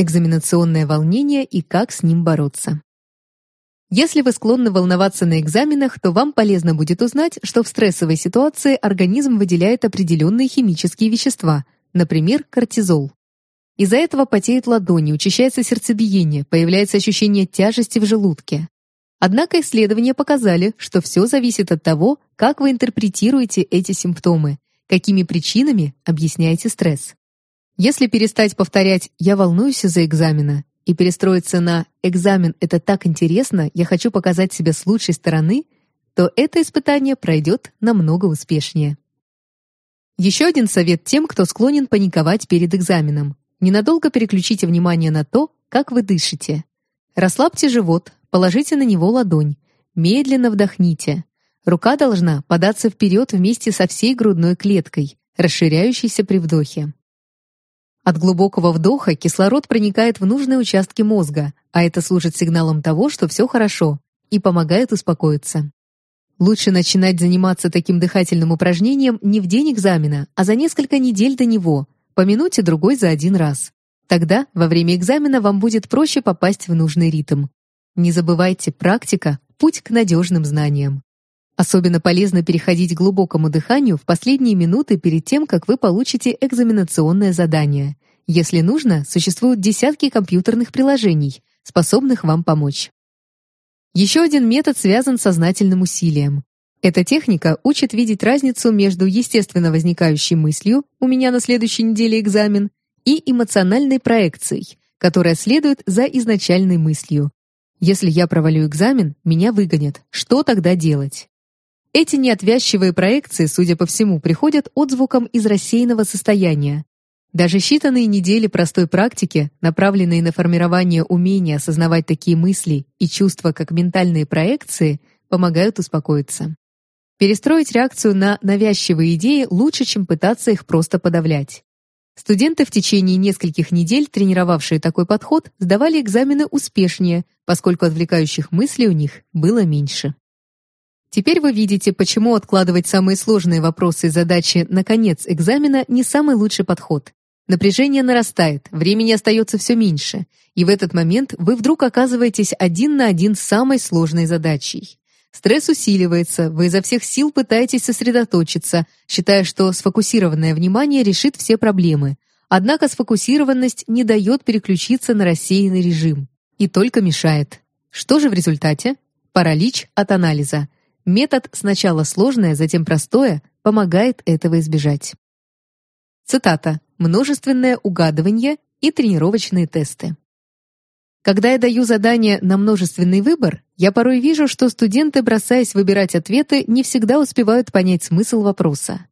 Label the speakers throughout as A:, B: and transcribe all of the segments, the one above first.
A: Экзаменационное волнение и как с ним бороться. Если вы склонны волноваться на экзаменах, то вам полезно будет узнать, что в стрессовой ситуации организм выделяет определенные химические вещества, например, кортизол. Из-за этого потеют ладони, учащается сердцебиение, появляется ощущение тяжести в желудке. Однако исследования показали, что все зависит от того, как вы интерпретируете эти симптомы, какими причинами объясняете стресс. Если перестать повторять «я волнуюсь из-за экзамена» и перестроиться на «экзамен — это так интересно, я хочу показать себя с лучшей стороны», то это испытание пройдет намного успешнее. Еще один совет тем, кто склонен паниковать перед экзаменом. Ненадолго переключите внимание на то, как вы дышите. Расслабьте живот, положите на него ладонь, медленно вдохните. Рука должна податься вперед вместе со всей грудной клеткой, расширяющейся при вдохе. От глубокого вдоха кислород проникает в нужные участки мозга, а это служит сигналом того, что все хорошо, и помогает успокоиться. Лучше начинать заниматься таким дыхательным упражнением не в день экзамена, а за несколько недель до него, по минуте другой за один раз. Тогда, во время экзамена, вам будет проще попасть в нужный ритм. Не забывайте, практика – путь к надежным знаниям. Особенно полезно переходить к глубокому дыханию в последние минуты перед тем, как вы получите экзаменационное задание. Если нужно, существуют десятки компьютерных приложений, способных вам помочь. Еще один метод связан с сознательным усилием. Эта техника учит видеть разницу между естественно возникающей мыслью «у меня на следующей неделе экзамен» и эмоциональной проекцией, которая следует за изначальной мыслью. Если я провалю экзамен, меня выгонят. Что тогда делать? Эти неотвязчивые проекции, судя по всему, приходят отзвуком из рассеянного состояния. Даже считанные недели простой практики, направленные на формирование умения осознавать такие мысли и чувства, как ментальные проекции, помогают успокоиться. Перестроить реакцию на навязчивые идеи лучше, чем пытаться их просто подавлять. Студенты в течение нескольких недель, тренировавшие такой подход, сдавали экзамены успешнее, поскольку отвлекающих мыслей у них было меньше. Теперь вы видите, почему откладывать самые сложные вопросы и задачи на конец экзамена не самый лучший подход. Напряжение нарастает, времени остается все меньше, и в этот момент вы вдруг оказываетесь один на один с самой сложной задачей. Стресс усиливается, вы изо всех сил пытаетесь сосредоточиться, считая, что сфокусированное внимание решит все проблемы. Однако сфокусированность не дает переключиться на рассеянный режим и только мешает. Что же в результате? Паралич от анализа. Метод сначала сложное, затем простое помогает этого избежать. Цитата. «Множественное угадывание и тренировочные тесты». Когда я даю задание на множественный выбор, я порой вижу, что студенты, бросаясь выбирать ответы, не всегда успевают понять смысл вопроса.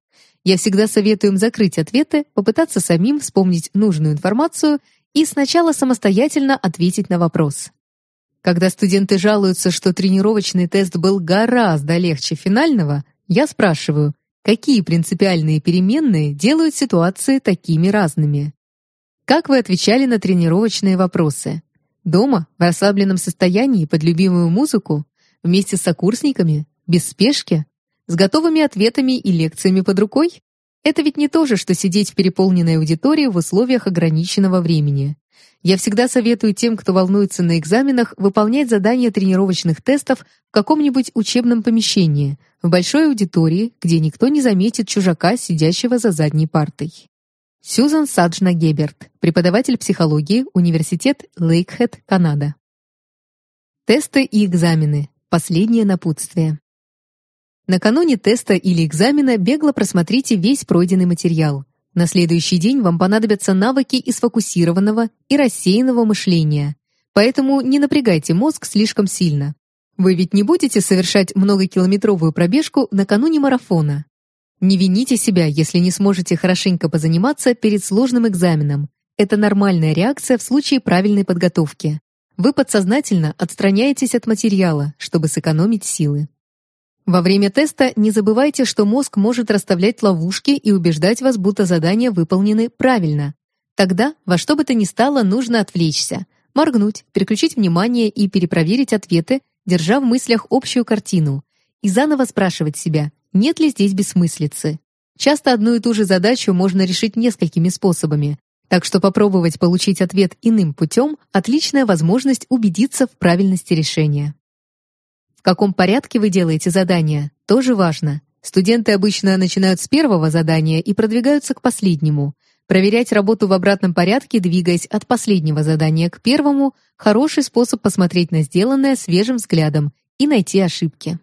A: Я всегда советую им закрыть ответы, попытаться самим вспомнить нужную информацию и сначала самостоятельно ответить на вопрос. Когда студенты жалуются, что тренировочный тест был гораздо легче финального, я спрашиваю, какие принципиальные переменные делают ситуации такими разными? Как вы отвечали на тренировочные вопросы? Дома, в расслабленном состоянии, под любимую музыку, вместе с сокурсниками, без спешки, с готовыми ответами и лекциями под рукой? Это ведь не то же, что сидеть в переполненной аудитории в условиях ограниченного времени. Я всегда советую тем, кто волнуется на экзаменах, выполнять задания тренировочных тестов в каком-нибудь учебном помещении, в большой аудитории, где никто не заметит чужака, сидящего за задней партой. Сьюзан Саджна Геберт, преподаватель психологии, Университет Лейкхед, Канада. Тесты и экзамены. Последнее напутствие. Накануне теста или экзамена бегло просмотрите весь пройденный материал. На следующий день вам понадобятся навыки и сфокусированного, и рассеянного мышления. Поэтому не напрягайте мозг слишком сильно. Вы ведь не будете совершать многокилометровую пробежку накануне марафона. Не вините себя, если не сможете хорошенько позаниматься перед сложным экзаменом. Это нормальная реакция в случае правильной подготовки. Вы подсознательно отстраняетесь от материала, чтобы сэкономить силы. Во время теста не забывайте, что мозг может расставлять ловушки и убеждать вас, будто задания выполнены правильно. Тогда во что бы то ни стало нужно отвлечься, моргнуть, переключить внимание и перепроверить ответы, держа в мыслях общую картину, и заново спрашивать себя, нет ли здесь бессмыслицы. Часто одну и ту же задачу можно решить несколькими способами. Так что попробовать получить ответ иным путем – отличная возможность убедиться в правильности решения. Каком порядке вы делаете задания, тоже важно. Студенты обычно начинают с первого задания и продвигаются к последнему. Проверять работу в обратном порядке, двигаясь от последнего задания к первому – хороший способ посмотреть на сделанное свежим взглядом и найти ошибки.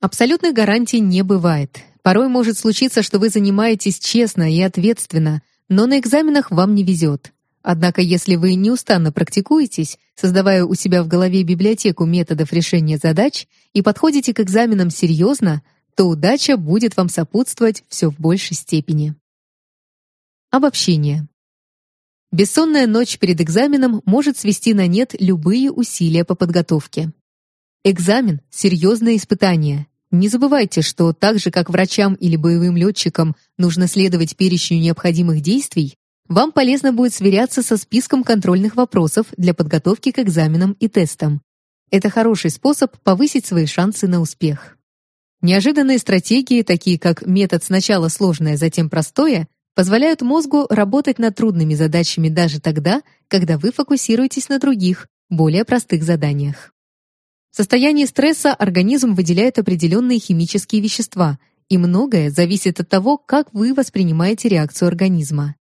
A: Абсолютных гарантий не бывает. Порой может случиться, что вы занимаетесь честно и ответственно, но на экзаменах вам не везет. Однако, если вы неустанно практикуетесь, создавая у себя в голове библиотеку методов решения задач и подходите к экзаменам серьезно, то удача будет вам сопутствовать все в большей степени. Обобщение. Бессонная ночь перед экзаменом может свести на нет любые усилия по подготовке. Экзамен — серьезное испытание. Не забывайте, что так же, как врачам или боевым летчикам нужно следовать перечню необходимых действий, вам полезно будет сверяться со списком контрольных вопросов для подготовки к экзаменам и тестам. Это хороший способ повысить свои шансы на успех. Неожиданные стратегии, такие как метод сначала сложное, затем простое, позволяют мозгу работать над трудными задачами даже тогда, когда вы фокусируетесь на других, более простых заданиях. В состоянии стресса организм выделяет определенные химические вещества, и многое зависит от того, как вы воспринимаете реакцию организма.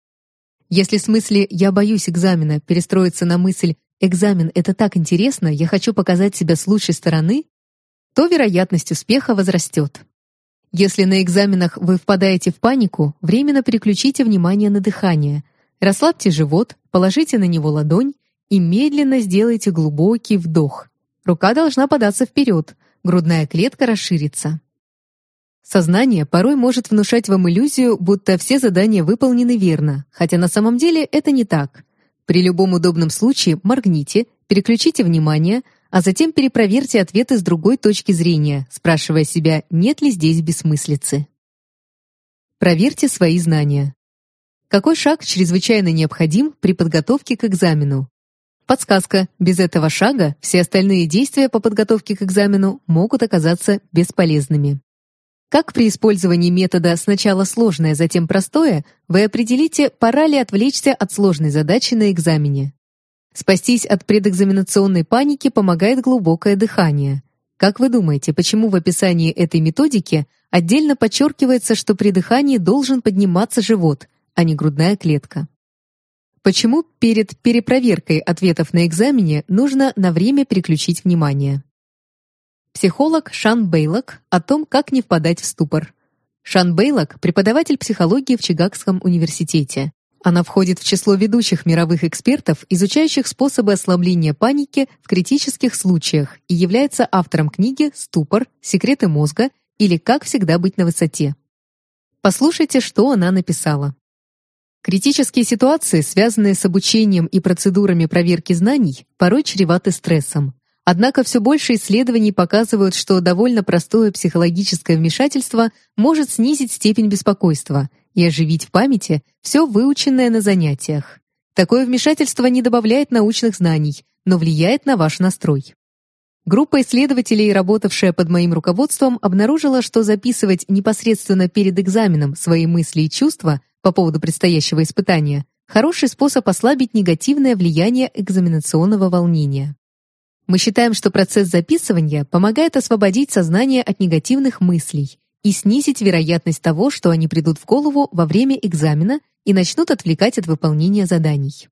A: Если с мысли «я боюсь экзамена» перестроиться на мысль «экзамен — это так интересно, я хочу показать себя с лучшей стороны», то вероятность успеха возрастет. Если на экзаменах вы впадаете в панику, временно переключите внимание на дыхание, расслабьте живот, положите на него ладонь и медленно сделайте глубокий вдох – Рука должна податься вперед, грудная клетка расширится. Сознание порой может внушать вам иллюзию, будто все задания выполнены верно, хотя на самом деле это не так. При любом удобном случае моргните, переключите внимание, а затем перепроверьте ответы с другой точки зрения, спрашивая себя, нет ли здесь бессмыслицы. Проверьте свои знания. Какой шаг чрезвычайно необходим при подготовке к экзамену? Подсказка. Без этого шага все остальные действия по подготовке к экзамену могут оказаться бесполезными. Как при использовании метода «сначала сложное, затем простое» вы определите, пора ли отвлечься от сложной задачи на экзамене. Спастись от предэкзаменационной паники помогает глубокое дыхание. Как вы думаете, почему в описании этой методики отдельно подчеркивается, что при дыхании должен подниматься живот, а не грудная клетка? Почему перед перепроверкой ответов на экзамене нужно на время переключить внимание? Психолог Шан Бейлок о том, как не впадать в ступор. Шан Бейлок – преподаватель психологии в Чикагском университете. Она входит в число ведущих мировых экспертов, изучающих способы ослабления паники в критических случаях и является автором книги «Ступор. Секреты мозга» или «Как всегда быть на высоте». Послушайте, что она написала. Критические ситуации, связанные с обучением и процедурами проверки знаний, порой чреваты стрессом. Однако все больше исследований показывают, что довольно простое психологическое вмешательство может снизить степень беспокойства и оживить в памяти все выученное на занятиях. Такое вмешательство не добавляет научных знаний, но влияет на ваш настрой. Группа исследователей, работавшая под моим руководством, обнаружила, что записывать непосредственно перед экзаменом свои мысли и чувства по поводу предстоящего испытания – хороший способ ослабить негативное влияние экзаменационного волнения. Мы считаем, что процесс записывания помогает освободить сознание от негативных мыслей и снизить вероятность того, что они придут в голову во время экзамена и начнут отвлекать от выполнения заданий.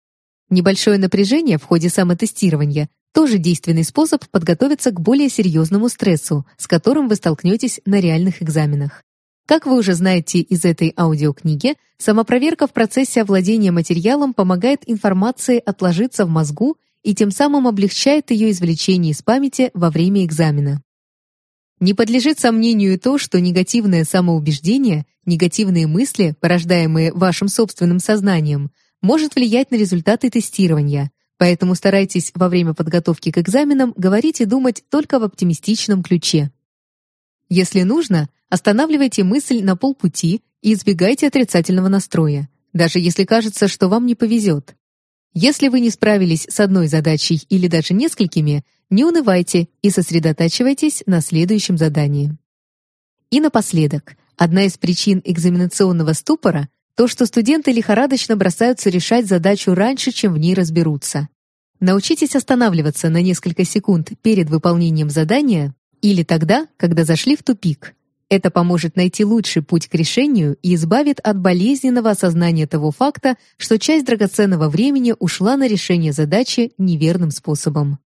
A: Небольшое напряжение в ходе самотестирования тоже действенный способ подготовиться к более серьезному стрессу, с которым вы столкнетесь на реальных экзаменах. Как вы уже знаете из этой аудиокниги, самопроверка в процессе овладения материалом помогает информации отложиться в мозгу и тем самым облегчает ее извлечение из памяти во время экзамена. Не подлежит сомнению и то, что негативное самоубеждение, негативные мысли, порождаемые вашим собственным сознанием, может влиять на результаты тестирования, поэтому старайтесь во время подготовки к экзаменам говорить и думать только в оптимистичном ключе. Если нужно, Останавливайте мысль на полпути и избегайте отрицательного настроя, даже если кажется, что вам не повезет. Если вы не справились с одной задачей или даже несколькими, не унывайте и сосредотачивайтесь на следующем задании. И напоследок, одна из причин экзаменационного ступора то, что студенты лихорадочно бросаются решать задачу раньше, чем в ней разберутся. Научитесь останавливаться на несколько секунд перед выполнением задания или тогда, когда зашли в тупик. Это поможет найти лучший путь к решению и избавит от болезненного осознания того факта, что часть драгоценного времени ушла на решение задачи неверным способом.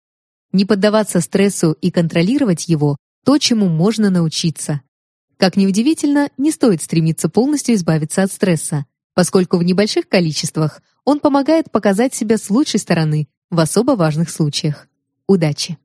A: Не поддаваться стрессу и контролировать его – то, чему можно научиться. Как ни удивительно, не стоит стремиться полностью избавиться от стресса, поскольку в небольших количествах он помогает показать себя с лучшей стороны в особо важных случаях. Удачи!